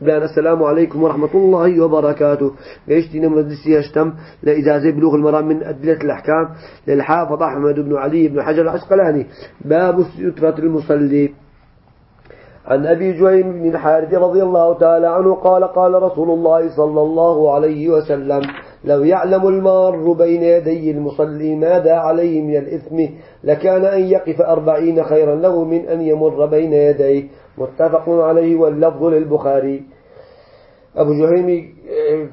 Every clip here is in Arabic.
بلان السلام عليكم ورحمة الله وبركاته. قيشتنا مجلسي هشتم لإجازة بلوغ المرام من أدلة الأحكام للحافظ أحمد بن علي بن حجر العسقلاني. باب سترة المصلي. عن أبي جهيم بن الحارث رضي الله تعالى عنه قال قال رسول الله صلى الله عليه وسلم لو يعلم المار بين يدي المصلي ماذا عليه من الإثم لكان أن يقف أربعين خيرا له من أن يمر بين يديه. متفق عليه واللفظ للبخاري. أبو جهيم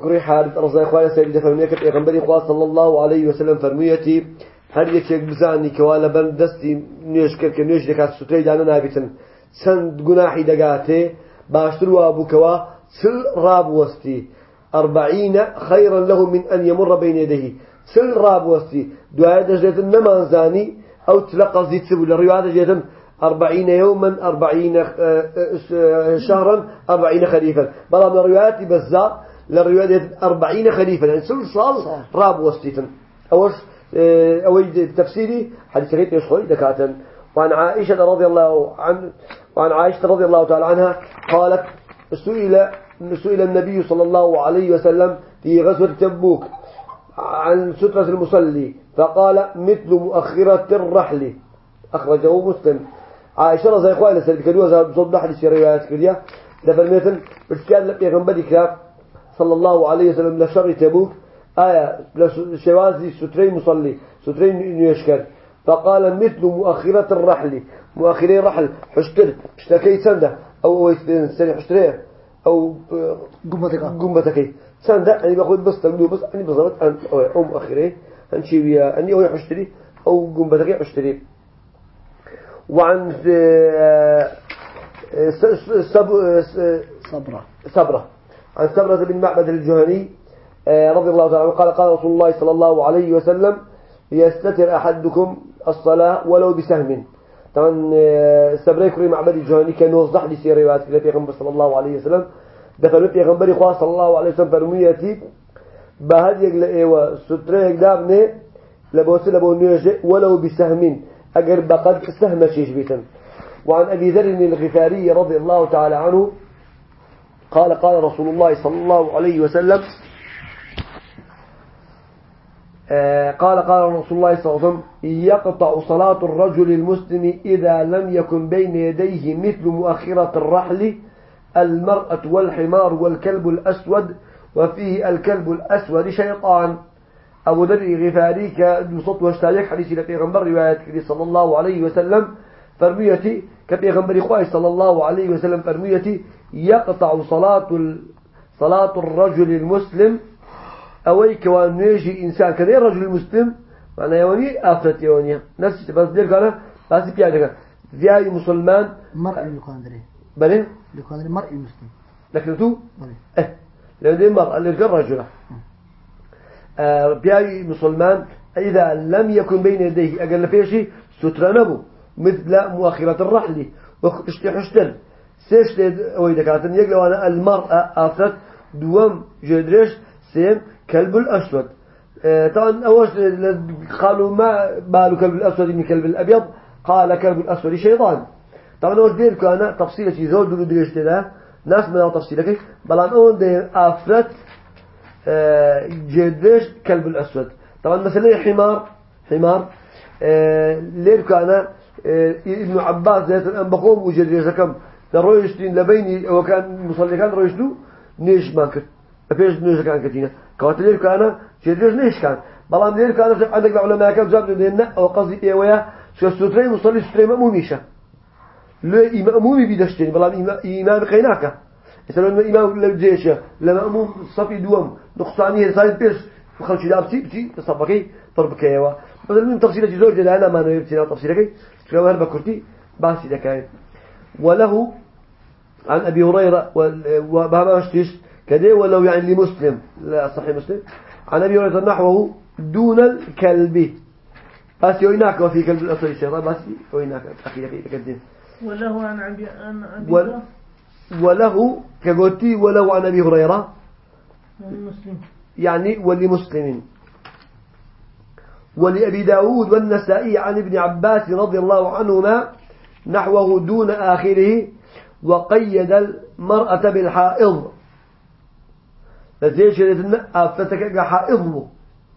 كري حارث رضي الله سيد فرميك پیغمبر خدا صلى الله عليه وسلم فرميتي بزانی کەوا لە بەر دەستی نوێش کرد کە نوێش دەکات سوتەی دانا نابێتن چەند گوناحی دەگاتێ باشتر وا بووکەوە چل ڕابوەستی أربعين خيرا له من أن يمر بين يديه چل ڕابوەستی دوایە دەژێتن نەمانزانی أو تلقى زيت سبو للرواية دەژێتن أربعين يوما أربعين شهرا أربعين خريفا بلا من الروايات بزار للرواية أربعين خريفا يعني سل صال راب وستيتن أوش أو تفسيري حديث غير يشخوي دكاتا. وعن عائشة رضي الله عن وعن عائشة رضي الله تعالى عنها قالت سئل سئل النبي صلى الله عليه وسلم في غزوة تبوك عن سترة المصلي فقال مثل مؤخرة الرحل. أخرجه مسلم. عائشة رضي الله عنها سألت كدوة صد حديث روايات كريا دفرميتن بتكال لبيغنبري كتاب صلى الله عليه وسلم لشر تبوك. آية لشوازي سترين مصلي سترين يشكر. فقال مثل مؤخرة الرحل مؤخري الرحل حشتر اشتكي سندة أو سنة حشتريه أو قمتك. قمتك سندة أنا بقول بس تقولوا بس أنا بالضبط أن أو مؤخري هنشي ويا أني أو حشتري أو قمتك حشتري. وعن صبرة. صبرة عن صبرة بن معبد الجهني رضي الله تعالى عنه. قال قال رسول الله صلى الله عليه وسلم يستتر أحدكم الصلاة ولو بسهم. طبعا سبري كريم معبد الجهني كان يوضح لي سير روايات پیغمبر صلى الله عليه وسلم. دفن پیغمبر خدا صلى الله عليه وسلم فرميتي بهد يقل أيوه ستره يقدابني لبوس لبو ولو بسهم. أجر بقد سهم شيش بيتن. وعن أبي ذر الغفاري رضي الله تعالى عنه قال قال رسول الله صلى الله عليه وسلم قال قال رسول الله صلى الله عليه وسلم يقطع صلاة الرجل المسلم إذا لم يكن بين يديه مثل مؤخرة الرحل المرأة والحمار والكلب الأسود وفيه الكلب الأسود شيطان. أبو ذر الغفاري كنصت واشتاليك حديث لبيغمبر رواية صلى الله عليه وسلم فرميتي كبيغمبر إخوائي صلى الله عليه وسلم فرميتي يقطع صلاة صلاة الرجل المسلم أوي كوان نيجي إنسان كذا رجل المسلم معناه يوني آفرت يوني. نفس بس دير كنا بس بيعرف زياي مسلمان؟ مرء الكواندري بله الكواندري مرء المسلم لكن تو؟ بله إيه. لأن دي مرأة اللي كان آه بياي مسلمان إذا لم يكن بين يديه أقل فيشي ستر نبو مثل مؤخرة الرحل واشتي حشتن. سيش أوي دكاتن يقلوا أنا المرأة آفرت دوام جدرش سيم كلب الأسود. آه طبعا أول قالوا ما بال كلب الأسود من كلب الأبيض؟ قال كلب الأسود شيطان. طبعا أول دير كان تفصيلة زود دلو دريش ناس من تفصيلة بلان أول دير آفرت آه جدرش كلب الأسود. طبعا مثلا حمار حمار آه لير كان ابن عباس ذات الأن بقوم وجدرش كم لرويشتين لبيني وكان مصلي كان رويشتو نيش ما كنت أفيش نيش كان كتينا كوات لير كان جدرش نيش كان. بلان لير كان عندك العلماء كان جاب لنا أو قصدي إيه ويا؟ شو ستري مصلي ستري ما مو إمامي بدشتني بلا إمام قيناك مثلا إمام للجيش لما أموم صفي دوم نقصانية صار بيش خلش دابتي بتي تصبقي ضربك يوا بدل من تفصيلة زوج ده أنا ما نبتنا تفصيلك شو هرب كرتي باسي ذكاء وله عن أبي هريرة وبهما مشتيش. كده ولو يعني لمسلم لا صحيح مسلم. عن أبي هريرة نحوه دون الكلب. بس يويناك وفي كلب الأصل الشيطان بس يويناك أخي أخي تقدم وله عن أبي عن أبي وله كقولتي وله عن أبي هريرة. مسلم. يعني ولمسلم. ولأبي داود والنسائي عن ابن عباس رضي الله عنهما نحوه دون آخره وقيد المرأة بالحائض. لذلك شريتنا أفتك حائض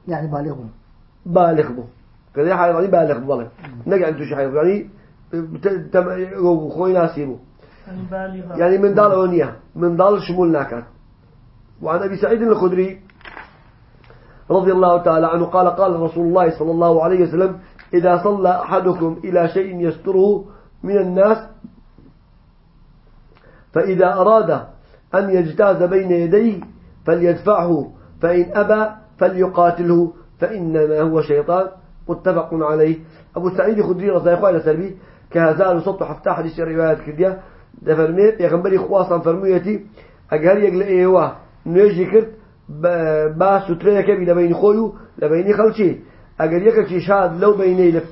يعني بالغ بالغ بو كذا حائض يعني بالغ بالغ نجع أنتو شي حائض يعني تم خوي ناسيبو يعني من دال أونية من دال شمول ناكات وعن أبي سعيد الخدري رضي الله تعالى عنه قال قال رسول الله صلى الله عليه وسلم إذا صلى أحدكم إلى شيء يستره من الناس فإذا أراد أن يجتاز بين يديه فليدفعه فإن أبى فليقاتله فإنما هو شيطان متفق عليه أبو سعيد خدري رضي الله عنه سلبي كهزال صوت حفتح حديث الروايات كدية دفرمي يغنبري خواصا فرميتي أجهر يقل إيوه نيجي كرت با سترەیەەکە بی لە بینی خۆی و لە بینی خەڵکی. ئەگەر یەکێکی شاد لەو بینەی لە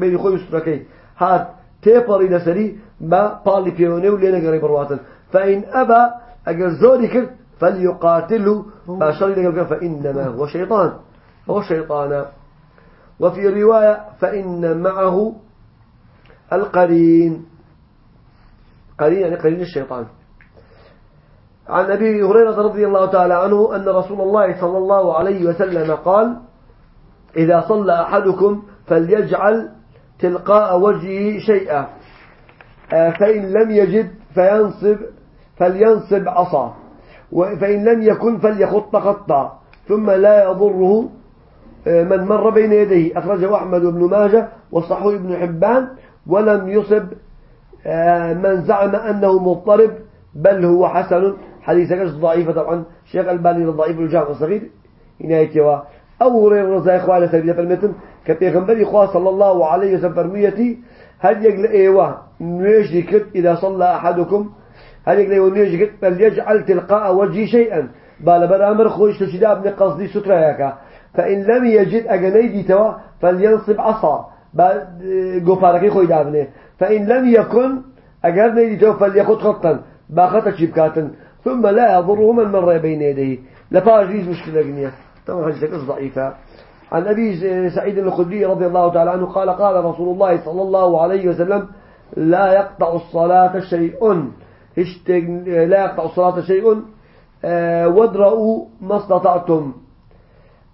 بینی خۆی سوترەکەی هات تێپەڕی لەسەری بە پاڵی پێوەنێ و لێ نەگەڕی بڕواتن. فإن أبى أجر زوري كرت فليقاتله باشر لك فإنما هو شيطان. هو شيطان وفي رواية فإن معه القرين. قرين يعني قرين الشيطان. عن أبي هريرة رضي الله تعالى عنه أن رسول الله صلى الله عليه وسلم قال إذا صلى أحدكم فليجعل تلقاء وجهه شيئا آه، فإن لم يجد فينصب فلينصب عصا فإن لم يكن فليخط خطا ثم لا يضره آه، من مر بين يديه. أخرجه أحمد بن ماجه وصحوه ابن حبان ولم يصب من زعم أنه مضطرب بل هو حسن. حديثك ضعيفة طبعا. شيخ الباني الضعيف الجامع الصغير. ينايتوا أو هريرة رضي عنه سبيل المتن كبيغمبر إخوة صلى الله عليه وسلم فرميتي هل يقل إيوه نيش ذكر إذا صلى أحدكم؟ هل يقل إيوه نيش ذكر فليجعل تلقاء وجهي شيئا. بال برامر خوش تشداب أبن قصدي سترياك فإن لم يجد أجنيدي توا فلينصب عصا. قفارك خوي دابنه فإن لم يكن أجر نيدي توا فليخط خطا باخطة شبكاتا ثم لا يضره من مر بين يديه. لفاجيز مشكلة جنية. طبعا حديثك ضعيفة. عن أبي سعيد الخدري رضي الله تعالى عنه قال قال رسول الله صلى الله عليه وسلم لا يقطع الصلاة شيء. لا يقطع الصلاة شيء. آه، وادرؤوا ما استطعتم.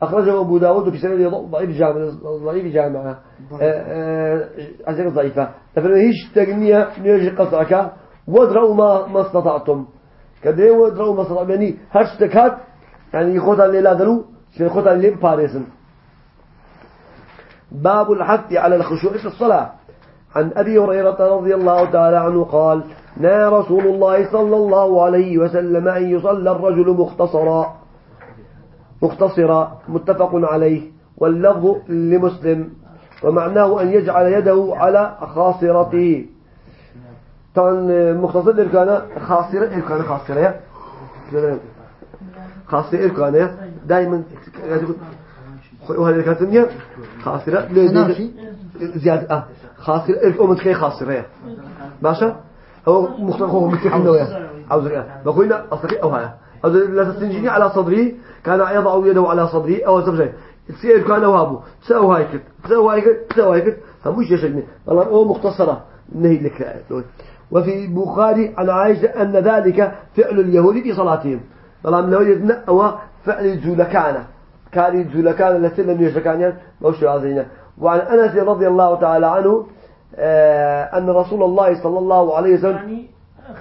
أخرجه أبو داود في سنة ضعيف جامع ضعيف جامع. عزيز ضعيفة فلما هيش تجنية نيجي قطعك وادرؤوا ما ما استطعتم. كده وادرؤوا ما استطعتم. يعني هرش تكات يعني يخوت اللي لا دلو يخوت اللي باريسن. باب الحث على الخشوع في الصلاة. عن أبي هريرة رضي الله تعالى عنه قال نا رسول الله صلى الله عليه وسلم أن يصلى الرجل مختصرا. مختصرا متفق عليه واللفظ لمسلم. ومعناه أن يجعل يده على خاصرته. طبعا مختصر كان خاصرة كان خاصرة خاصرة كان دائما وهذا كاتنيا خاصرة زيادة. آه. خاصرة أمك كي خاصرة باشا هو مختصر هو مستحيل نويا عاوز بقولنا أصدقي أو هذا. أو لا تستنجيني على صدري كان يضع يده على صدري أو زبجة سير كان وابو سأو هايك سأو هايك سأو هايك هموش يشجني. والله هو مختصرة. نهي لك وفي بخاري عن عائشة أن ذلك فعل اليهود في صلاتهم. والله من وجدنا هو فعل الزلكانة كان الزلكانة التي لم يشكانيا موش عظينا وعن أنس رضي الله تعالى عنه آه، أن رسول الله صلى الله عليه وسلم يعني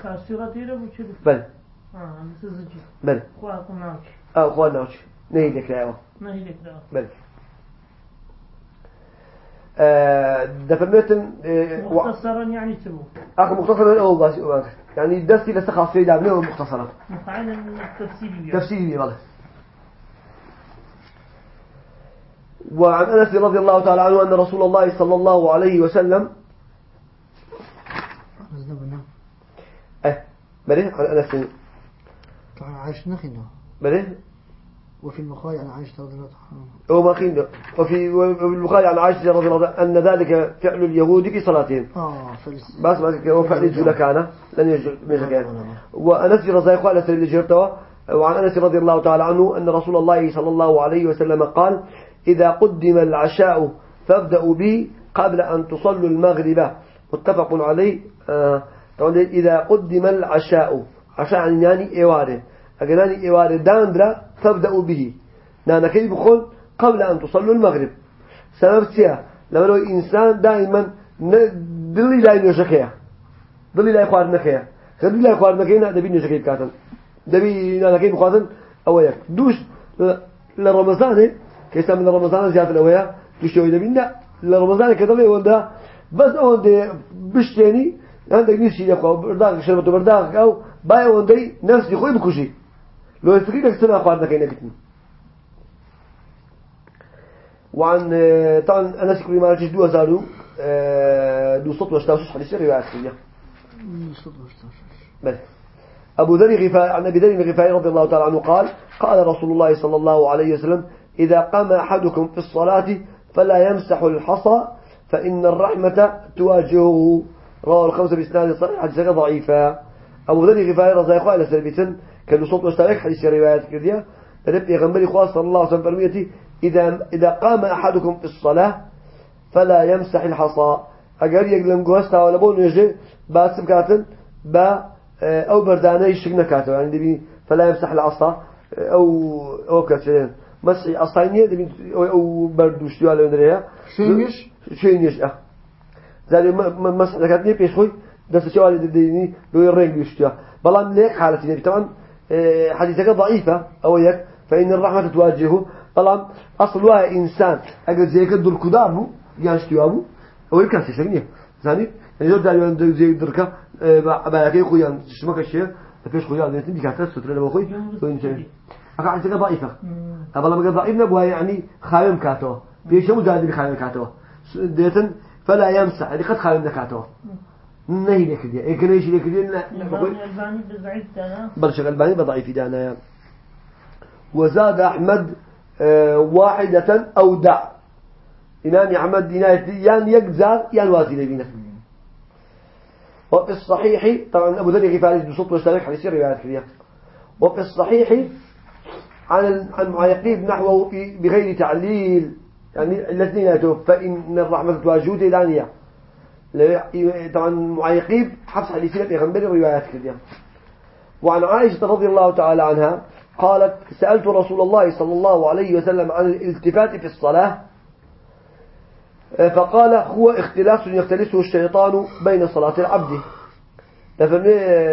خاسرة تيرا بل ناوش أو أخوان نوش نهي لك لا نهي لك لا بل آه، دفرمتن آه، و- مختصرا يعني تبو أخ مختصرا باش يعني دستي لسخاف في دابنه مختصرا. مفعلا التفسير تفسيري والله وعن أنس رضي الله تعالى عنه أن رسول الله صلى الله عليه وسلم نزلنا أه بلي عن أنس. طبعا عايش نخينه بلي وفي البخاري عن عائشة رضي الله عنها هو ما وفي البخاري عن عائشة رضي الله عنها أن ذلك فعل اليهود في صلاتهم. آه فلس بس ما هو فعل الجولة كان لن يجوز كان وأنس رضي الله عنه اللي جرتوا وعن أنس رضي الله تعالى عنه أن رسول الله صلى الله عليه وسلم قال إذا قدم العشاء فابدأوا به قبل أن تصلوا المغرب. متفق عليه. آه، إذا قدم العشاء عشاء يعني إواره أجناني إواره داندرا فابدأوا به. نانا كيف بخل؟ قبل أن تصلوا المغرب. سبب سيا؟ لما لو إنسان دائما دلي لا ينشكيه دلي لا يخوار نكيه خدي لا يخوار نكيه دبي نشكيه كاتن. دبي نانا كيف بخواتن أويك دوش لرمضان كيسا من رمضان زيادة الأويا. دوش يوي دبي. لا لرمضان كذا وندا بس أون دي بشتيني. عندك نيشي يخو برداغ شربته برداغ أو باي وندي نفسي خوي بكشي لو يفكرك سنة أخوار نكيه نبتني وعن طبعا أنس كل ما رجع دو زارو آه، دو صوت واشتاوش. حديث روايات كلها بل أبو ذر غفاء عن أبي ذر الغفاري رضي الله تعالى عنه قال قال رسول الله صلى الله عليه وسلم إذا قام أحدكم في الصلاة فلا يمسح الحصى فإن الرحمة تواجهه. رواه الخمسة بإسناد صحيح حديث ضعيفة. أبو ذر الغفاري رضي الله عنه سلبيتن كان صوت واشتاوش حديث روايات كلها رب يغنبري خاص صلى الله عليه وسلم فرميتي إذا إذا قام أحدكم في الصلاة فلا يمسح الحصى. أجر يقلم جوستا ولا بون يجي باسم كاتن با آه، أو بردانة يشقنا كاتو يعني دبي فلا يمسح العصا آه، أو أو كاتشين مسح عصاينية دبي أو بردوش ديال وندريها شينيش؟ شينيش أه. زي ما مسح كاتني بيش خوي. دست شو على ديني لو يرين يشتيا بلان ليك حالتي نبي طبعا آه، حديثك ضعيفة أو يك فإن الرحمة تواجهه. بلان أصلها إنسان. أجل زي كده الكدامو يانشتيابو أو يكان سيشغنيه زاني يعني جود داري عند زي دركا بعد خويا شمك الشيء فيش خويا لأن تبي كاتس سترة لما خوي شيء أكا حديثك ضعيفة أبلا ما ضعيف نبوها يعني خايم كاتو بيش مو زاد بخايم كاتو ديتن فلا يمسح هذه قد خايم نهي لك دي إيه كنا يشيل لك دي لا الإمام الألباني بزعيد أنا برشق الباني بضعيف دانا. وزاد أحمد آه، واحدة أو دع إمام أحمد ديناية يان يجزار يان وازي بينا. وفي الصحيح طبعا أبو ذر الغفاري بصوت واشترك حديث روايات كثيرة وفي الصحيح عن عن معيقين نحوه في بغير تعليل يعني الاثنين يأتوا فإن الرحمة تواجهه دانية طبعا معيقين حفص حديثين بيغنبري روايات كثيرة. وعن عائشة رضي الله تعالى عنها قالت سألت رسول الله صلى الله عليه وسلم عن الالتفات في الصلاة فقال هو اختلاس يختلسه الشيطان بين صلاة العبد.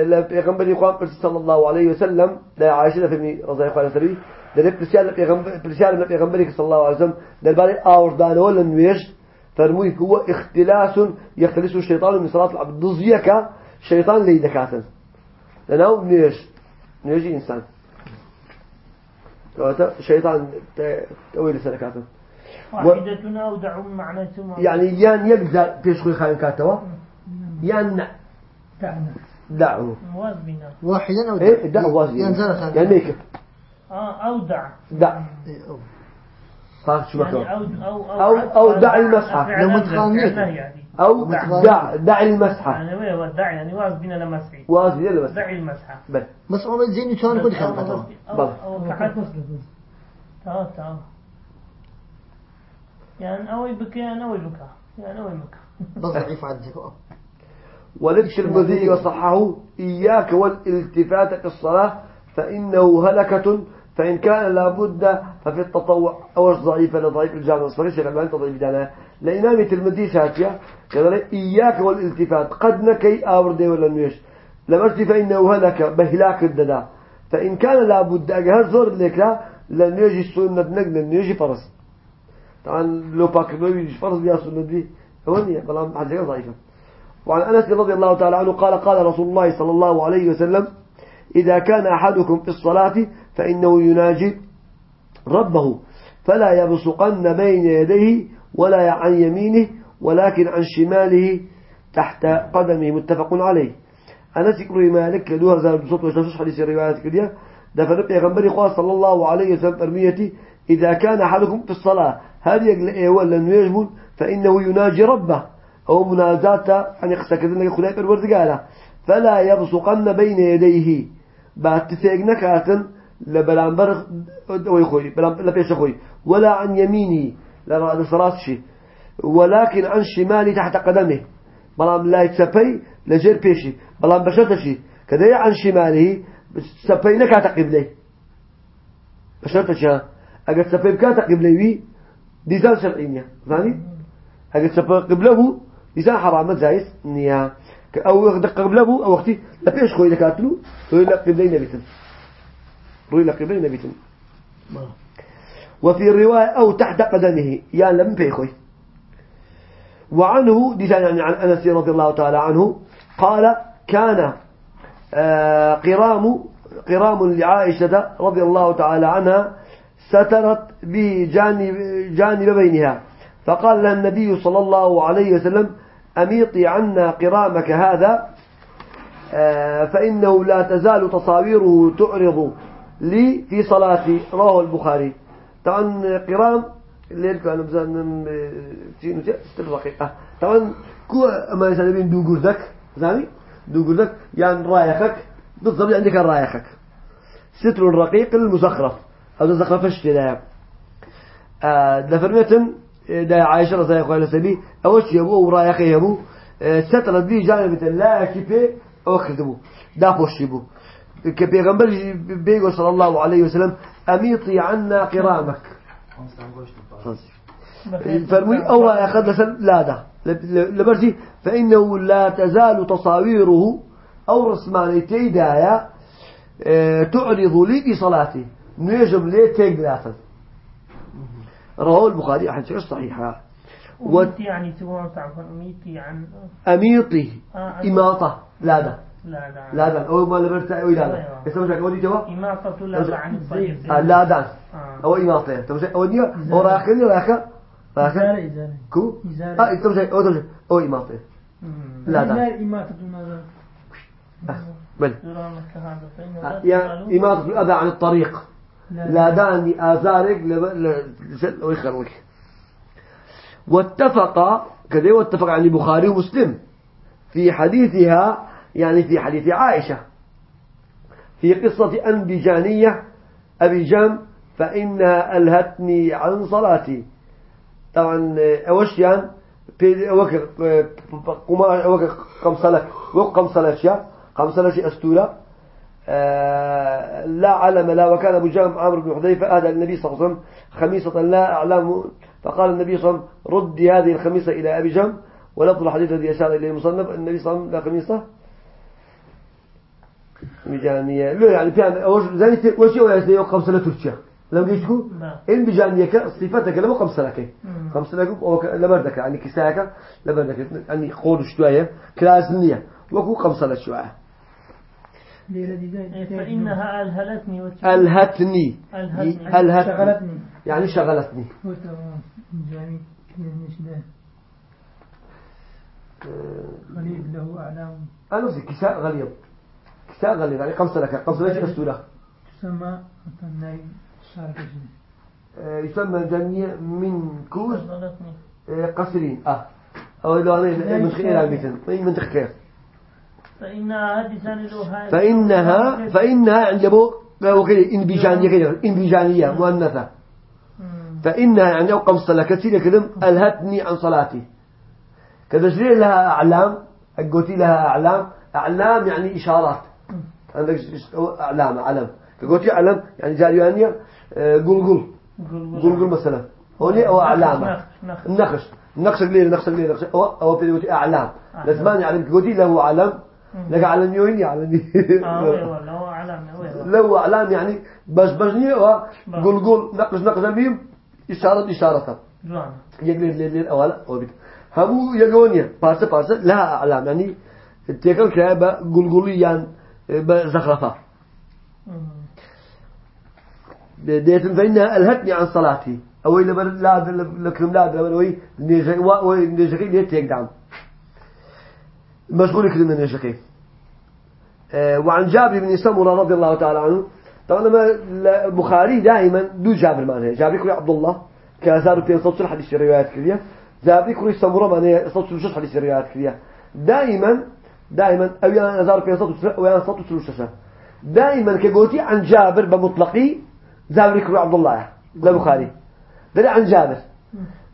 لبيغمبر يقام صلى الله عليه وسلم لا عائشة لفهمني رضي الله عنه ده برسالة لبيغمبر برسالة لبيغمبر صلى الله عليه وسلم ده الباري آوردان ولا نويش فرموه هو اختلاس يختلسه الشيطان من صلاة العبد. ضزيك شيطان ليدكاتا لأنه نيش. نيجي إنسان. شيطان تأويل سلكاته واحدة أودع من معنى ثم يعني يان يجزا بيشخوي خاين كاتوا. يان دعنا. بنا واحدا أو إيه دع وازي ينزل خارج يعني ميك. آه أودع. دع. أو. صار شو يعني مكان أو أو أو- أو دع المسحة. لو يعني. أو دع دع المسحة يعني وين ودع يعني واز بنا لمسحي وازي ولا بس دع المسحة بل. بس عمر زين كان كل خلقة. أو بل. أو كحد تا تا يعني أوي بكى يعني أوي بكى يعني أوي بكى بس ضعيف عندك وللترمذي وصححه. إياك والالتفات في الصلاة فإنه هلكة فإن كان لابد ففي التطوع. أوش ضعيف لضعيف الجامع شيخ الألباني تضعيف دانا لإمام الترمذي شاتيا قال إياك والالتفات قد نكي آوردي ولا نويش لمرت فإنه هلك بهلاك الددا فإن كان لابد أجهز زور لك لا لن يجي السنة نقل لن يجي فرس. طبعا لو باكر فرض يا سنة دي هوني بلام حديث ضعيفة. وعن أنس رضي الله تعالى عنه قال قال رسول الله صلى الله عليه وسلم إذا كان أحدكم في الصلاة فإنه يناجي ربه. فلا يبصقن بين يديه ولا عن يمينه ولكن عن شماله تحت قدمه. متفق عليه. أنا سكري مالك دوها زال بصوت وشفش حديث الروايات كلها دفن بيغنبري خواه صلى الله عليه وسلم أرميتي إذا كان أحدكم في الصلاة هل يقل إيه ولا يجبن فإنه يناجي ربه. أو منازات يعني قسكذن لك خلاء الوردقالة. فلا يبصقن بين يديه. بعد تفاق كاتن لبلانبر ويخوي لا بيش خوي. ولا عن يمينه لا صراتشي ولكن عن شمالي تحت قدمه بلام لا يتسبي لجير بيشي. بلام بشرتشي. كذا عن شماله سبي نكات قبلي. بشرتشي اگر سبي بكات قبلي ديزان شرعية ثاني اگر سبي قبله ديزان حرام زايس نيا. أو دق قبله أو وقتي لا بيش خوي دكاتلو ولا قبلي نبيتن. روي لقبلي نبيتن وفي الرواية أو تحت قدمه يا لم بيخوي. وعنه دي يعني عن أنس رضي الله تعالى عنه قال كان آه، قرام قرام لعائشة رضي الله تعالى عنها سترت به جانب, جانب بينها. فقال لها النبي صلى الله عليه وسلم أميطي عنا قرامك هذا آه، فإنه لا تزال تصاويره تعرض. لي في صلاتي رواه البخاري. طبعا قرام الليل كان بزن في ست دقيقة. طبعا كو ما يسالبين دو جردك زاني دو جردك يعني رايخك بالضبط عندك رايخك. ستر رقيق المزخرف. أو تزخرف اشتلاء آه ده فرميتن ده عائشة رضي الله عنها سبي أول شيء أبوه ورايخه يبو آه ستر دي جانب لا كيفه أو خدمه ده بوشيبو كبيغمبر بيقول صلى الله عليه وسلم أميطي عنا قرامك. فرمي أو أخذ لسن لا ده لبرتي فإنه لا تزال تصاويره أو رسمانيتي دايا آه، تعرض لي بصلاتي نجم لي تقلاتا رواه البخاري أحد شيء صحيحة. وميتي يعني تقول تعرف أميتي عن أميطي آه، إماطة لا ده لا دا لا. دان أو ما لبرتا أو لا. دان أيوة. يسمى شك أودي توا إماطة لا عن الطريق آه، لا دان آه. أو إماطة تمشي. أو راكني راكا راكا إزالة إزالة كو. آه تمشي. أو تمشي. أو إماطة مم. لا دان إزالة إماتة الماذا آه، بل. هذا فإنه لا آه، إماطة الأذى عن الطريق. لا. داني. آثارك لسل ويخرك واتفق كذا واتفق عن البخاري ومسلم. في حديثها يعني في حديث عائشة. في قصة أنبجانية أبيجان فإنها ألهتني عن صلاتي. طبعا أوشيان وكر قما وكر قمصلك وقمصلك قمصلك أستورة آه، لا علم لا وكان أبو جام عامر بن حذيفة أهدى النبي صلى الله عليه وسلم خميصة لا أعلم. فقال النبي صلى الله عليه وسلم ردي هذه الخميصة إلى أبي جام ولفظ الحديث الذي أشار إليه المصنف النبي صلى الله عليه وسلم لا خميصة. مجانية لا يعني في أوش زي وش هو يعني خمسة لا ترشيا لم يشكو. إن بجانيك صفتك لما خمسة لك. مم. خمسة لك أو ك- لبردك يعني كساك لبردك. يعني قول شوية كلاسنية وكو خمسة لك شوية. زي إيه، فإنها ألهلتني ألهتني ألهتني. ألهتني. شغلتني. يعني شغلتني. ده؟ خليل له أعلام. أنا نفسي كساء غليظ غليظ يعني خمسة لك خمسة لك أسطورة تسمى مثلا شارك شنو يسمى جميع من كوز آه، قصرين. آه أو لو من خير مثل من تخير فإنها فإنها فإنها عند أبو وكذا إن بيجانية كذا إن بيجانية مؤنثة. فإنها يعني أو قم صلاة كثيرة كذا ألهتني عن صلاتي. كذا لها أعلام قلتي لها أعلام أعلام يعني إشارات. عندك أعلام علم قلتي علم يعني جاريانية آه، قلقل قل- قلقل مثلا. هوني أو نخش النقش النقش قليل النقش قليل النقش أو أو في قلتي أعلام. لازمان يعني قلتي له علم. لك علم يويني علم آه هو علامة وي والله. لو أعلام يعني بس بجني وقلقل نقش نقش ميم إشارة إشارة. جوان. يقلل ليل ليل أولا أو بيت. همو يقونيا بارسة بارسة. لها أعلام. يعني تيكل كرابة قلقلي يعني بزخرفة. ديتم فإنها ألهتني عن صلاتي. أو إلا بر لا لكم لا بر وي نيجي وي نيجي ليه تيك دعم مشغول كلمة نيجي. آه، وعن جابر بن سمرة رضي الله تعالى عنه. طبعا لما البخاري دائما دو جابر معناه. جابر كري عبد الله كازار في صوت الحديث الروايات كذا جابر كري سمرة معناه صوت الحديث الروايات كذا دائما دائما أو يعني أزار في أو يعني صوت الشاشة دائما كقولتي عن جابر بمطلقي جابر كري عبد الله لا بخاري. ده عن جابر.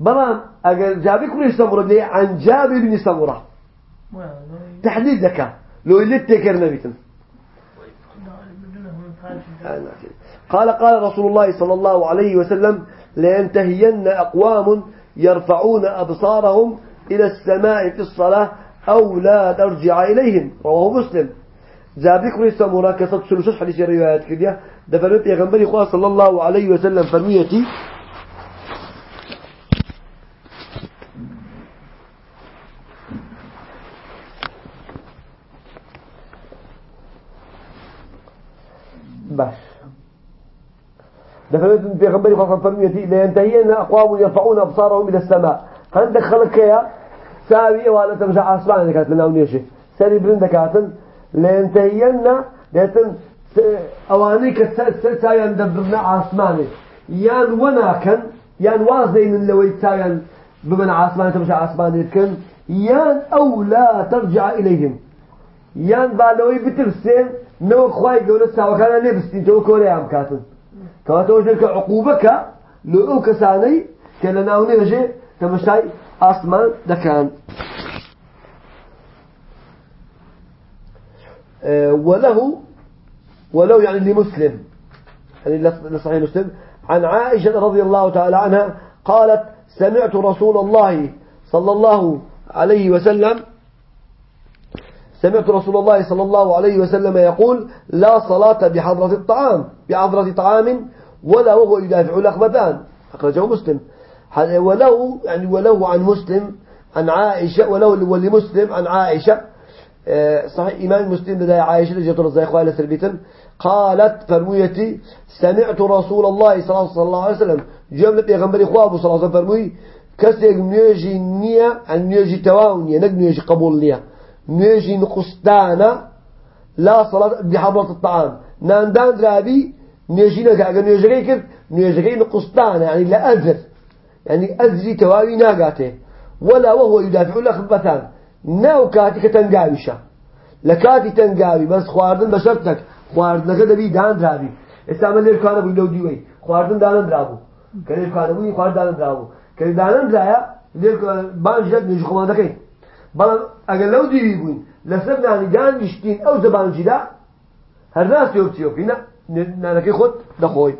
بلام أجل جابر كري سمرة عن جابر بن سمرة. تحديد ذكاء لو اللي تكر نبيتن قال قال رسول الله صلى الله عليه وسلم لينتهين أقوام يرفعون أبصارهم إلى السماء في الصلاة أو لا ترجع إليهم. رواه مسلم. جابر كري سمرة كسد سلسل حديث روايات كده دفنت يا غنبري صلى الله عليه وسلم فرميتي. باش. دفنت في غنبري خاصة فرميتي. لينتهين أقوام يرفعون أبصارهم إلى السماء. عندك خلق يا ساوي ولا تمشى عصبان كانت من أونيشي سري برند كاتن لينتهين ليتن أوانيك سايان دبرنا عصماني يان وناكن يان وازي من لوي سايان بمن عصمان تمشى عصماني كن يان أو لا ترجع إليهم يان بالوي بترسين نو خواي قولة ساوى كان نبستين تو عم كاتن كواتو جلك عقوبك لو أو كساني كلنا ونجي تمشي أصمان دكان أه وله ولو يعني لمسلم. يعني لصحيح مسلم. عن عائشة رضي الله تعالى عنها قالت سمعت رسول الله صلى الله عليه وسلم سمعت رسول الله صلى الله عليه وسلم يقول لا صلاة بحضرة الطعام بحضرة طعام ولا وهو يدافع الأخبثان. أخرجه مسلم. وله يعني وله عن مسلم عن عائشة وله ولمسلم عن عائشة. آه، صحيح إمام مسلم لدى عائشة جت رزاق إخواننا سربيتا قالت فرميتي سمعت رسول الله صلى الله عليه وسلم جملة بيغمبر إخوابه صلى الله عليه وسلم فرمي كسيك نيجي نية عن نيجي تواونية نق نيجي قبول ليا نيجي نقصدانا لا صلاة بحضرة الطعام. ناندان درابي نيجي نقع نيجي كيف نيجي نقصدانا يعني لا أذر يعني أذري تواوي ناقاته. ولا وهو يدافع لك بثان. ناو كاتي كتنقاويشا لكاتي تنقاوي بس خواردن بشرتك. خواردن كده بي دان درابي. استعمل لي الكان أبو لو ديوي. خواردن دان درابو. كان الكان أبو خوارد دان درابو. كان دان درايا بان جد نيجي خمان دكاي بل اگر لو ديوي بوين لسبنا يعني دان يشتين أو زبان جدا هر ناس يوبتيو فينا نانكي خد دخوي.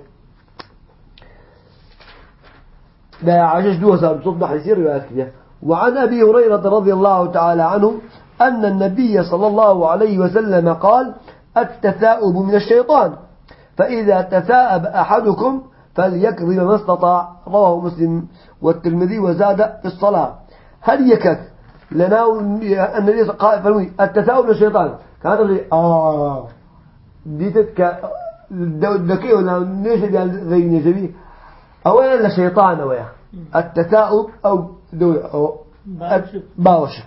دو هزار صوت حديث روايات كده وعن أبي هريرة رضي الله تعالى عنه أن النبي صلى الله عليه وسلم قال التثاؤب من الشيطان فإذا تثاءب أحدكم فليكذب ما استطاع. رواه مسلم والترمذي وزاد في الصلاة. هل يكث لنا النبي قال فلوي التثاؤب من الشيطان؟ كان لي آه ديتك دكي ولا نيجي زي نيجي أولا لشيطان أولا التثاؤب أو دو أو باوشك.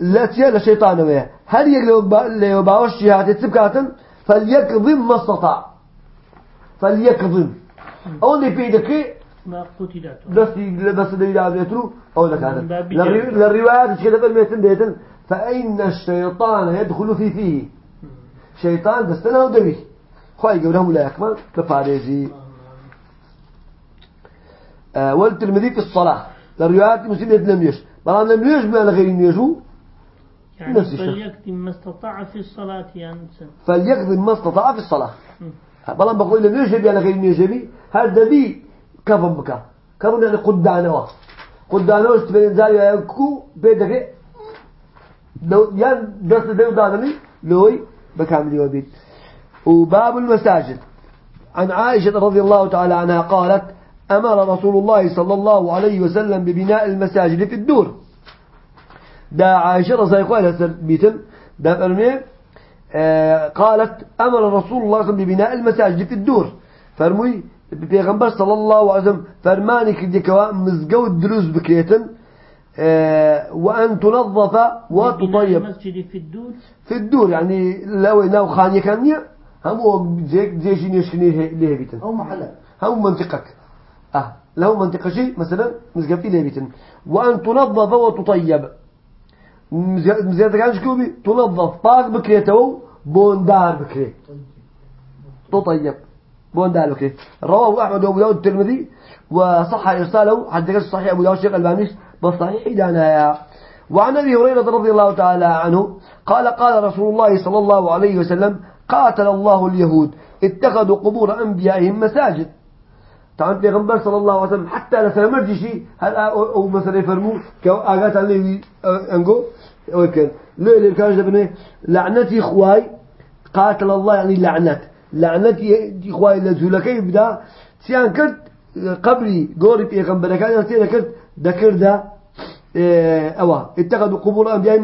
لا تيا لشيطان أولا هل يقلب لو باوش جهات تبكاتن فليكظم ما استطاع. فليكظم. أو اللي بيدك ما قتلت بس بس اللي يدعو أو لك هذا. للروايات كده بالميتين ديتن فإن الشيطان يدخل في فيه. شيطان دستنا ودوي خواهي قولهم لا يكمل كفاريزي آه والترمذي في الصلاة. للروايات مسلم لم يش بلان لم يش غير يجو يعني نفس الشيء. فليكتم ما استطاع في الصلاة ينسى فليقضي ما استطاع في الصلاة. بلان بقول لم يجب على غير يجبي هذا بي كفن بك كفن يعني قدانوا قدانوا استبين زاوية يكو بيدك لو يان دست ديو دانمي لوي بكامل يوبيت وباب المساجد. عن عائشة رضي الله تعالى عنها قالت أمر رسول الله صلى الله عليه وسلم ببناء المساجد في الدور. دا عائشة رضي الله عنها بيتم دا فرمي آه قالت أمر رسول الله ببناء المساجد في الدور. فرمي بيغمبر صلى الله عليه وسلم فرماني كديكوا مزقو الدروس بكيتن. وأن تنظف وتطيب. في الدور في الدور يعني لو ناو خانية كانية هم هو زيك زيشين يشكني ليه بيتن. أو محلة. هم منطقك. آه له منطقة شيء مثلا مزقفتي ليه بيتن. وأن تنظف وتطيب. مزيادة كانش كوبي تنظف. باق بكريتو بوندار بكري. تطيب. بوندار بكري. رواه أحمد وأبو داود الترمذي وصح إرساله حتى صحيح أبو داود الشيخ ألبانيش. بالصحيح دانا وعن أبي هريرة رضي الله تعالى عنه قال قال رسول الله صلى الله عليه وسلم قاتل الله اليهود اتخذوا قبور أنبيائهم مساجد. طبعا پیغمبر صلى الله عليه وسلم حتى لسلمرجي شيء هل أو مثلا يفرموا كو آغات عليه أنقو؟ وكان ليه اللي كانش بني لعنتي خواي قاتل الله يعني لعنت لعنتي خواي لزولكي بدا سيان كرت قبلي قوري پیغمبر كان يصير كرت ذكر ده أوا اتخذوا قبور أنبياء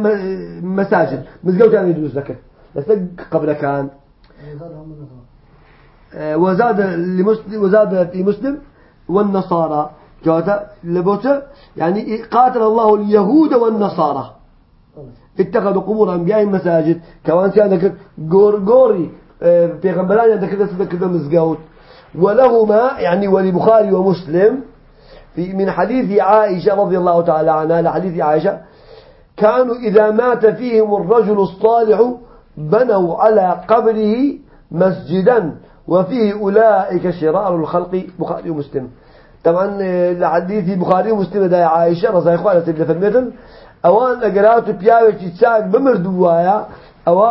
مساجد مزقوت يعني يدرس ذكر بس قبل كان وزاد لمسلم وزاد في مسلم والنصارى جواتا لبوتا يعني قاتل الله اليهود والنصارى اتخذوا قبور أنبياء مساجد كوان قور قوري في غنبلان عندك كذا كذا مزقوت ولهما يعني ولبخاري ومسلم في من حديث عائشة رضي الله تعالى عنها لحديث عائشة كانوا إذا مات فيهم الرجل الصالح بنوا على قبره مسجدا وفيه أولئك شرار الخلق بخاري ومسلم. طبعا الحديث بخاري ومسلم دا عائشة رضي الله عنها فرميتن أوان اگراتو پیاوێکی چاک بمردووایە ئەوە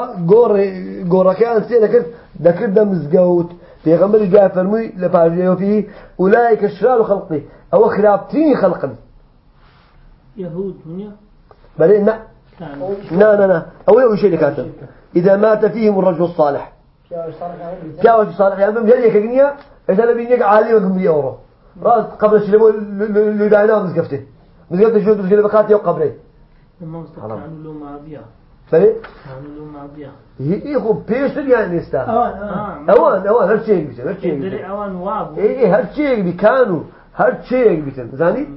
گۆڕەکەیان سێ دەکرد دەکردە مزگەوت لە پاژێوەفی ئولای کە شرال و خەڵقی ئەوە خراپترینی خەڵقن يهود بەێ نا كانوا نا نا نا ئەوەی ئەو شێ دەکاتن إذا مات فيهم الرجل الصالح يا صالح يعني بم هەر یەکەگنیە ئێستا لە بینیەک عالی وەگمری ئەوڕۆ ڕاست قبل شلەبۆ لوداینا مزگەفتێ مزگەفتە شو دروست لە بەخاتی ئەو قبرەی كانوا كانوا ماضية هي خب یان ئێستا أوان أوان. ئەوان ئەوان هەرچێک بیتن هەرچێک دري بیتن أوان وابو. ئێ هەرچێک بیکان و هەرچێک بیتن زانی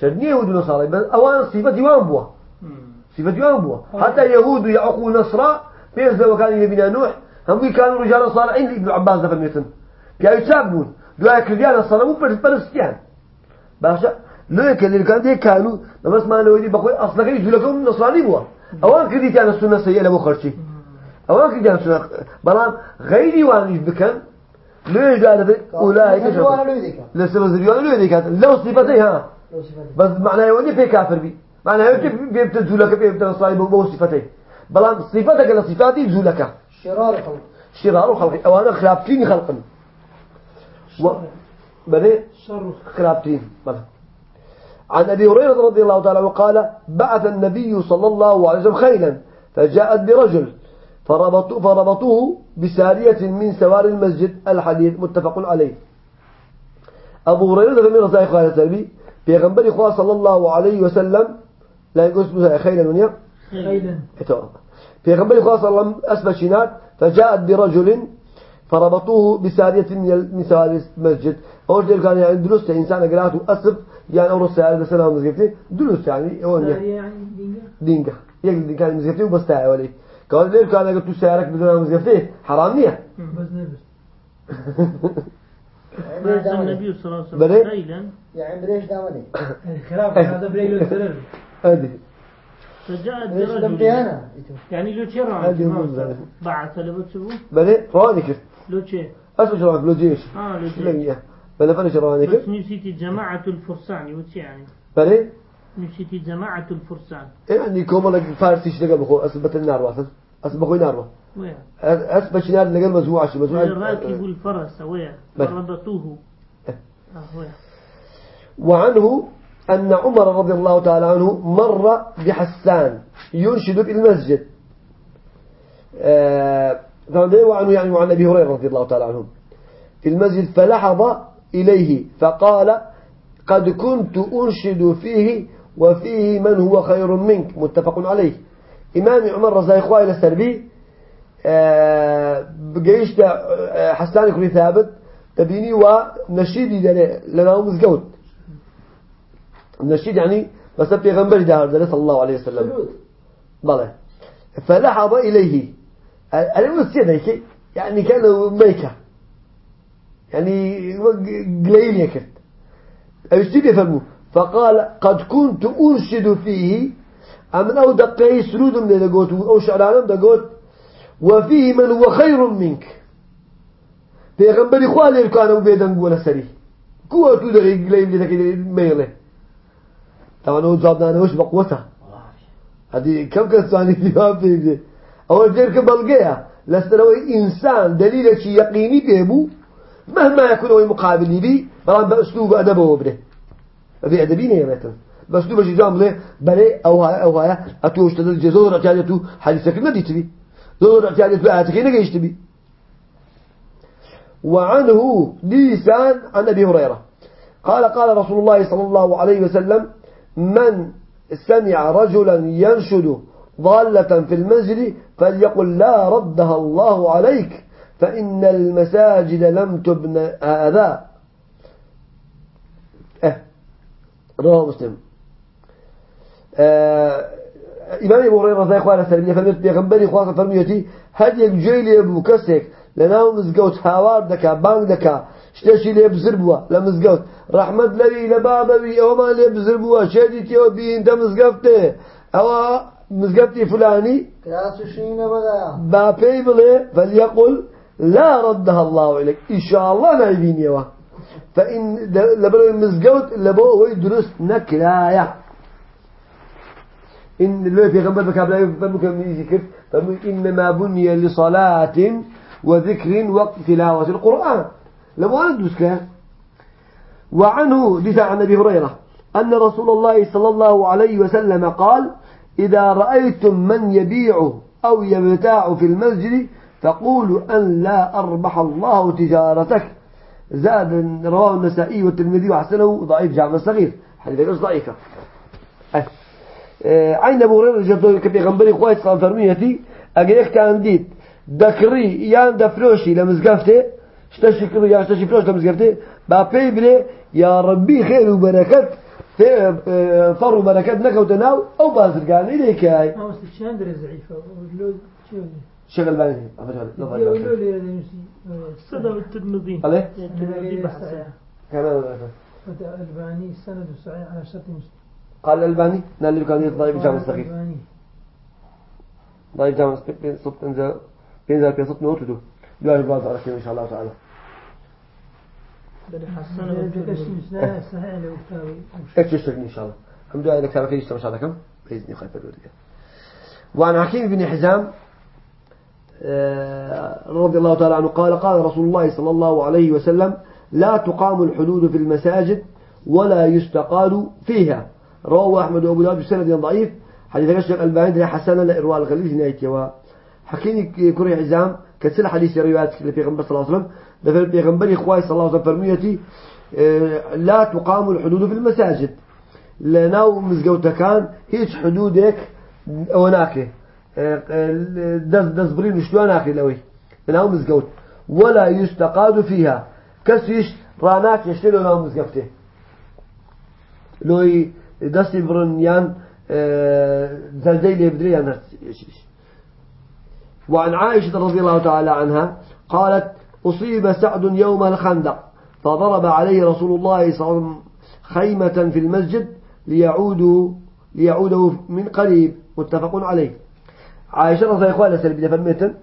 شەر نییە و دو ساڵی بەس ئەوان سیفەتی وان بووە سیفەتی وان بووە حتا یەهود و یعقوب و نەسرا پێش لەوەکانی لەبینا نوح هەمووی کان ڕجالە صالحین ابن عباس دەفەرمێتن پیاوی چاک بوون دوای کردیانە سەڵەم و پەرستیان باشە لێکە لێکان دێ کانو بەمەسمانەوەی بەخۆی ئەسلەکەی جوولەکەم نەسرانی بووە ئەوان کردیتیانە سونە سەیە لە بۆ خەرچی ئەوان کردیان سونە بەڵام غەیری وانیش بکەن لێژدا لەبێ ئولای وأنا لو ذيك لسبب زريان لو ذيك لو صفتي ها. بس معناه وني في كافر بي معناه يوتي بيبت زولك بيبت نصاري بو صفتي بلان صفتك لصفاتي زولك شرار خلق. شرار خلق. اوانا خرابتين خلقا و بدي شر خرابتين بلى عن أبي هريرة رضي الله تعالى عنه قال بعث النبي صلى الله عليه وسلم خيلا فجاءت برجل فربطوه, فربطوه بسارية من سوار المسجد الحديث متفق عليه. أبو هريرة من رضي الله سلبي بيغنبر إخوة صلى الله عليه وسلم لا يقول اسمه خيلا ونيا؟ خيلا. بيغنبر إخوة صلى الله عليه وسلم شنات فجاءت برجل فربطوه بسارية من سوار المسجد. أول شيء كان يعني دروس إنسان قراته أسف يعني أورو سائل بسلام مزقتي دروس يعني أول سارية يعني دينجا. دينجا. يقدر كان مزقتي وبس تاعي ولي. قال ليه كان قلت سعرك بدون مزقتي حرام نية. بس بعث النبي صلى الله عليه. وسلم عمري إيش دامني خلاف هذا بريل السرر هذه. برجل. أنا يعني لو راح مو بعث لبتشبه بلي؟ روانك لو شيء أسمع شرانك لو آه لو إياه بلا فنش بس روانك نسيتي جماعة الفرسان وش يعني. بلي؟ نسيتي جماعة الفرسان. يعني كوما لك فارسي شلقا بخو أسبت النار واصل أسبت بخوي نار وين أسبت شنار لقى مزوعة شي مزوعة راكب الفرس بل. فربطوه آه وين وعنه أن عمر رضي الله تعالى عنه مر بحسان ينشد في المسجد. آه، وعنه يعني وعن أبي هريرة رضي الله تعالى عنهم في المسجد فلحظ إليه. فقال قد كنت أنشد فيه وفيه من هو خير منك. متفق عليه. إمام عمر رضي الله إلى السربي بقيشت آه، حسان كري ثابت تبيني ونشيدي لنا مزقوت النشيد يعني بس بيغنبري ده صلى الله عليه وسلم. بلى فلحظ إليه. أنا مستير يعني كان ميكا. يعني قليل يكرت أيشتي يفهموا فقال قد كنت أرشد فيه أمن أو دقي سرود من دقوت أو شعران دقوت وفيه من هو خير منك. بيغنبري خوالي كانوا بيدن ولا سري تو دقي قليل لك ميلة. طبعا هو جوابنا وش بقوته؟ هذه كم كساني فيها بيجي أول جرك بلقيها لستروي إنسان دليل شيء يقيني بيبو مهما يكون هو مقابل بي بلان بأسلوب أدبه وبده أبي أدبين يا مثلا بأسلوب شيء جامله بلي أو هاي أتوش تدل جزور أتجاجتو حديثك ندي تبي. زور أتجاجتو آتك نجيش تبي. وعنه لسان عن أبي هريرة. قال قال رسول الله صلى الله عليه وسلم من سمع رجلا ينشد ضالة في المسجد فليقل لا ردها الله عليك. فإن المساجد لم تبن هذا. آه رواه مسلم. آه إمام أبو هريرة رضي الله عنه سلمية فرميت بيغنبري خواصة فرميتي هدي الجيل أبو كسك؟ لناو مزقوت هاوار دكا بانك دكا شتشي لي بزربوا لمزقوت. رحمت لبي لبابوي أو ما لي بزربوا شديتي وبي انت مزقفته أو مزقفتي فلاني. كلاس شين بدا. بابي بلي فليقل لا ردها الله إليك. إن شاء الله ما يبيني فإن لبلو المزقوت لبو هو نكرايا إن اللي في غنبر بكابلا فمكم يذكر إنما بني لصلاة وذكر وقت تلاوة القرآن. لما ندرس كان وعنه دفع عن أبي هريرة. أن رسول الله صلى الله عليه وسلم قال إذا رأيتم من يبيع أو يبتاع في المسجد فقولوا أن لا أربح الله تجارتك. زاد رواه النسائي والترمذي وحسنه ضعيف جامع الصغير حديث ضعيفة. أه، عين أبو هريرة جبتو كبيغمبري خواهي صلى فرميتي أجيك تانديد دكري يان دفروشي لمزقفته. اشتشي كري يا اشتشي فروش لمزقفته. بابي بلي يا ربي خير وبركات. أه، فر وبركات نكوت ناو أو بازر قال إليك هاي ما وصلت شان دري شو شغل بالي ولو لي هذا نسي صدى الترمذي. عليه؟ الترمذي بحث. كمان ألباني سند صحيح على شرط مسلم قال الألباني نال اللي كان ضعيف جامع الصغير ضعيف جامع بين صوت انزل بينزل في صوت نوتو لا يبغى على إن شاء الله تعالى. تاوي اكتشف إن شاء الله؟ الحمد لله إنك تعرف يشتغل شهادة كم؟ بإذن خير الودية وعن حكيم بن حزام رضي الله تعالى عنه قال قال رسول الله صلى الله عليه وسلم لا تقام الحدود في المساجد ولا يستقال فيها. رواه أحمد وأبو داود بسند ضعيف. حديث الشيخ الألباني حسنا لإرواء الغليل نهايته حكيني كوري حزام كسل حديث روايات البيغمبر صلى الله عليه وسلم. ده البيغمبر إخوائي صلى الله عليه وسلم فرميتي آه، لا تقام الحدود في المساجد. لناو مزقوتكان هيش حدودك وناكي دز دز برين شلون آخر لوي لناو مزقوت ولا يستقاد فيها كسيش راناك يشتري لناو مزقفته لوي دستي برن يان زلزي لي بدري يان يشيش وعن عائشة رضي الله تعالى عنها قالت أصيب سعد يوم الخندق فضرب عليه رسول الله صلى الله عليه وسلم خيمة في المسجد ليعودوا ليعوده من قريب. متفق عليه. عائشة رضي الله عنها سلبي فرميتن.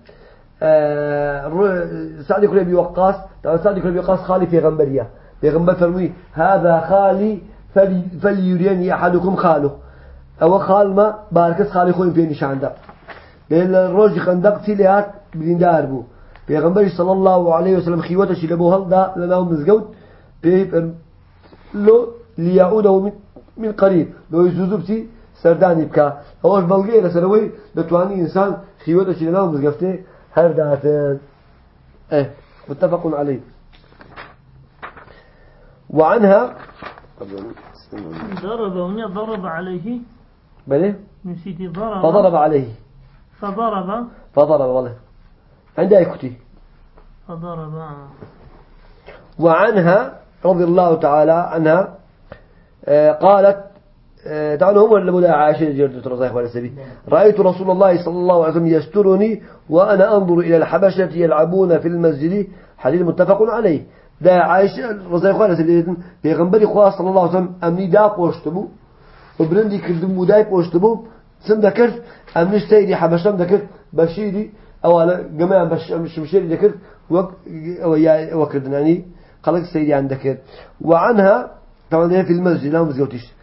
سعد يقول أبي وقاص. طبعا سعد يقول أبي وقاص خالي في غنبرية في غنبر فرمي هذا خالي فلي فليريني أحدكم خاله. أو خال ما باركس خالي خوين في نشان ده لأن الرجل خندق تليات بدين داربو في غنبر صلى الله عليه وسلم خيوته شلبو هل ده لنا مزجود في لو ليعوده من قريب. لو يزوزو سردانی بکە ئەوەش بەڵگەی لەسەرەوەی دەتوانی ئینسان خیوە دەچی لەناو مزگەفتێ هەرداتن متفق عليه وعنها ضرب هنا ضرب عليه. بله؟ نسيتي ضرب. فضرب عليه. فضرب. فضرب والله. عندها كتي؟ فضرب. وعنها رضي الله تعالى عنها آه، قالت طبعا هو اللي بدأ جردة رضي الله عنها رأيت رسول الله صلى الله عليه وسلم يسترني وأنا أنظر إلى الحبشة يلعبون في المسجد حديث متفق عليه. ده عائشة رضي الله عنها بيغنبري خواه صلى الله عليه وسلم أمني دا قوشتبو وبرندي كردم وداي قوشتبو سم ذكرت أمني سيدي حبشتم ذكرت بشيري أو أنا جماعة بش مش مشيري ذكرت وك وكردن يعني قلق سيدي عندك وعنها طبعا في المسجد لا مزجوتيش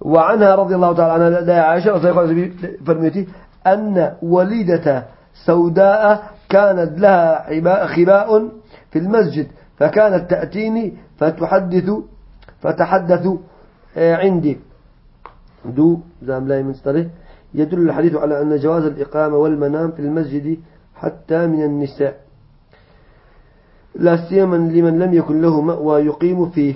وعنها رضي الله تعالى عنها لا عائشة فرميتي أن وليدة سوداء كانت لها خباء في المسجد فكانت تأتيني فتحدث فتحدث آه، عندي. دو زام لا يمنستره يدل الحديث على أن جواز الإقامة والمنام في المسجد حتى من النساء. لا سيما لمن لم يكن له مأوى يقيم فيه.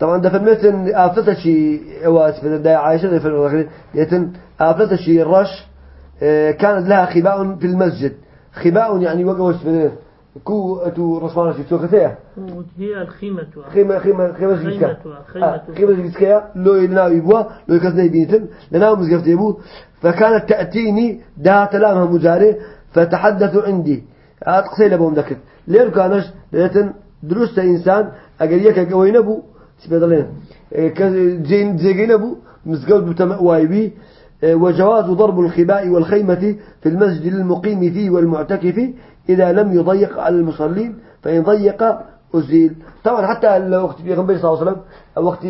طبعا ده في فمتن آفته شيء واسف ده عائشة ده فمتن الآخرين يتن آفته شيء الرش آه، كانت لها خباء في المسجد. خباء يعني وقوش فنان كو أتو رسمانة شيء سوكتها هي الخيمة. خيمة خيمة خيمة زكية خيمة. آه، زكية لو ينام يبوا لو يكسر يبينتن لنام مزقفت يبوا فكانت تأتيني ده تلامها مزارع فتحدثوا عندي. أتقصي قصيلة ذكر ليه كانش لأن درست إنسان أجريك قوي نبو سبيدلين إيه، جين زيجينبو مزقود بتمأوايبي إيه، وجواز ضرب الخباء والخيمة في المسجد للمقيم فيه والمعتكف إذا لم يضيق على المصلين فإن ضيق أزيل. طبعا حتى الوقت في غنبي صلى الله عليه وسلم وقت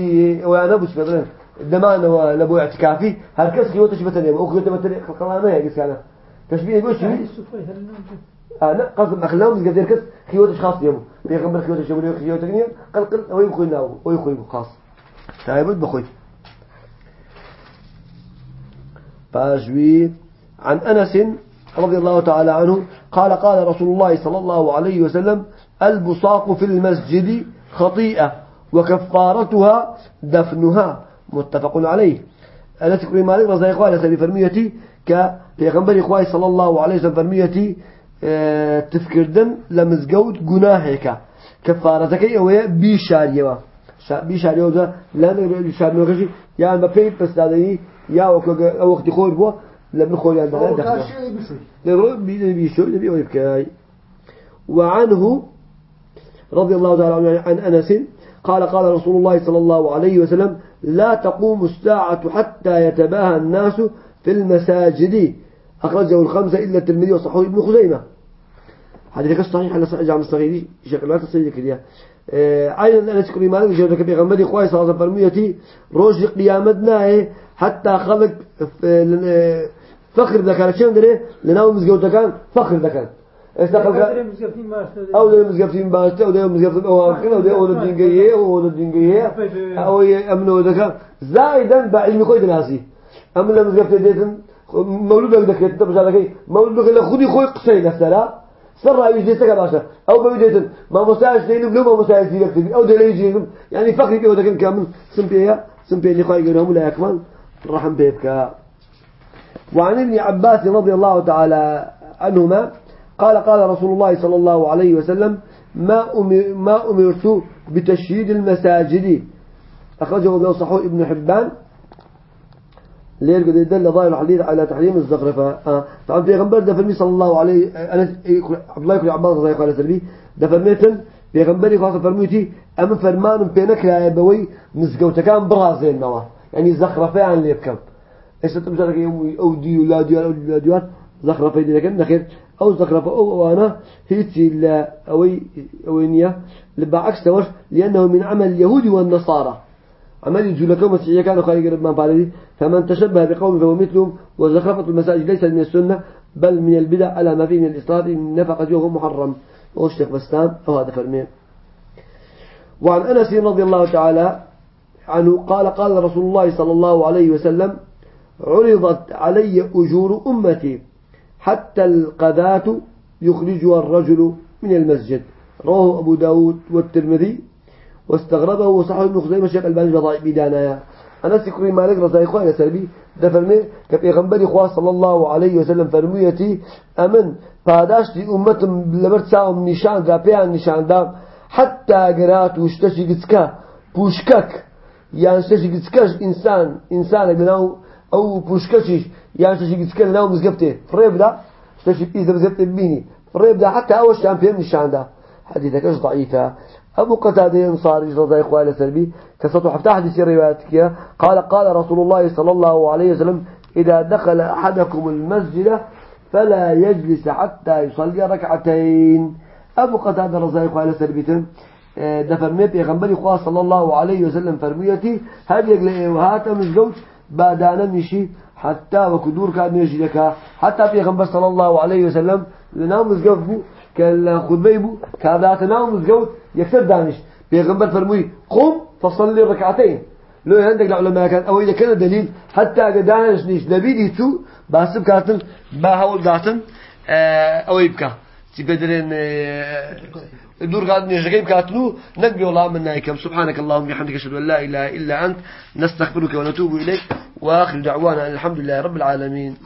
وأنا أبو سبيدلين دمانا ولابو اعتكافي. هركز كيوتا شبتني وأخذت مثلا خلقنا ما هي كسانا تشبيه بوش؟ آه لا قصد أخلاهم زي كذا خيوتش خاص يبو غنبي خيوتش يوم خيوتش نيا قل قل هو يخوي ناو هو يخوي خاص. تعبت بخوي فاجوي عن أنس رضي الله تعالى عنه قال قال رسول الله صلى الله عليه وسلم البصاق في المسجد خطيئة وكفارتها دفنها. متفق عليه أنا تقول مالك رضي الله عنه فرميتي كبيغمبر إخوائي صلى الله عليه وسلم فرميتي تفکردن لە مزگەوت گوناهێکە. کە فارەتەکەی ئەوەیە بیشاریەوە. بیشاریەوەدا لەنەگەی شارنەکەشی یان بە پێی پستادایی یا وەختی ده بووە لە من بيشوي بەڵێ ويبكى وعنه رضي الله تعالى عن أنس قال قال رسول الله صلى الله عليه وسلم لا تقوم الساعة حتى يتباهى الناس في المساجد. أخرجه الخمسة إلا الترمذي وصححه ابن خزيمة. حديثك الصحيح على صحيح جامع الصغير. شكلات الصحيح كده عين أنا تكري مالك جودك بيغمدي خواي صلى الله عليه وسلم روج قيامتنا حتى خلق فخر ذكر شو ندري لناو مزجوت كان فخر ذكر استقل أو ده مزجفتين باشته أو ده مزجفتين أواخر أو ده أول الدينجية أو أول الدينجية أو أمنه ذكر. زائدا بعلم خوي دناسي أمن مزجفتين ديتن مولود لك ذكرت أنت مش على مولود لك خذي خوي قصي نفسها سر رأي جيتك باشا أو بيدتن ما مساعد دينهم لو ما مساعد دينك أو ده ليجيهم يعني فخر بيه ذكر كامل. سمبيا سمبيا اللي خايف يقولهم لا يكمل. رحم بيبكى وعن ابن عباس رضي الله تعالى عنهما قال قال رسول الله صلى الله عليه وسلم ما أمر ما أمرت بتشييد المساجد. أخرجه ابن صحوح ابن حبان. ليه قد يدل ظاهر الحديث على تحريم الزخرفة؟ آه. طبعا في غنبر دفرمي صلى الله عليه أنا عبد الله يقول عباس الله عنه سلبي دفرميتن في غنبري خاصة فرميتي أما فرمان بينك يا أبوي مزقوتكان برازين نوا. يعني زخرفة عن اللي يفكم إيش تمسك يوم أو ديو لا ديو لا ديو زخرفة دي لكن نخير. أو زخرفة أو أنا هيتي لا أوي أوينية لبعكس توش لأنه من عمل اليهود والنصارى. عمل يجولكم مسيحية كانوا خارج من بالدي فمن تشبه بقوم فهو مثلهم وزخرفة المساجد ليست من السنة بل من البدع على ما فيه من الإسراف من نفقة وهو محرم. واشتق بستان أو هذا فرمين وعن أنس رضي الله تعالى عنه قال قال رسول الله صلى الله عليه وسلم عرضت علي أجور أمتي حتى القذاة يخرجها الرجل من المسجد. رواه أبو داود والترمذي واستغربه وصححه ابن خزيمة الشيخ الباني بضائع بدانايا أنا سكري مالك رضاي إخواني سلبي دفرمي كبيغمبري إخوة صلى الله عليه وسلم فرميتي أمن پاداشتی ئومەتم لەبەر چاوم نیشاندا پێیان نیشاندا حتا گەرات و شتەشی گچکە پوشکەک یان شتێکی گچکەش ئینسان ئینسانێک لەناو ئەو پوشکەشیش یان شتێکی گچکە لەناو مزگەفتێ فڕێ بدا شتێکی پیسە مزگەفتێ ببینی فڕێ بدا حتا ئەوەشیان پێم نیشاندا حديثكش ضعيفة. أبو قتادة ينصاري رضي إخوة سربي كسطو حفتح حديث رواياتك قال قال رسول الله صلى الله عليه وسلم إذا دخل أحدكم المسجد فلا يجلس حتى يصلي ركعتين. أبو قتادة رضي الله عنه سربيتم آه، دفرمي بيغمبري خواه صلى الله عليه وسلم فرميتي هل يقلئ وهاتا مزقوت بعدانا نشي حتى وكدور كان يجي لك حتى بيغمبر صلى الله عليه وسلم لنام مزقوت بو كالخذبي بو كابلات نام مزقوت يكسر دانش. بيغمبر فرمي قم فصلي ركعتين. لو عندك العلماء كان أو إذا كان دليل حتى قدانش نيش. نبيدي تو باسم كاتن با هول داتن أو يبكى. تبدلن دور قاعد نجيب كاتنو نقبي والله من نايكم سبحانك اللهم وبحمدك أشهد أن لا إله إلا أنت نستغفرك ونتوب إليك وآخر دعوانا الحمد لله رب العالمين.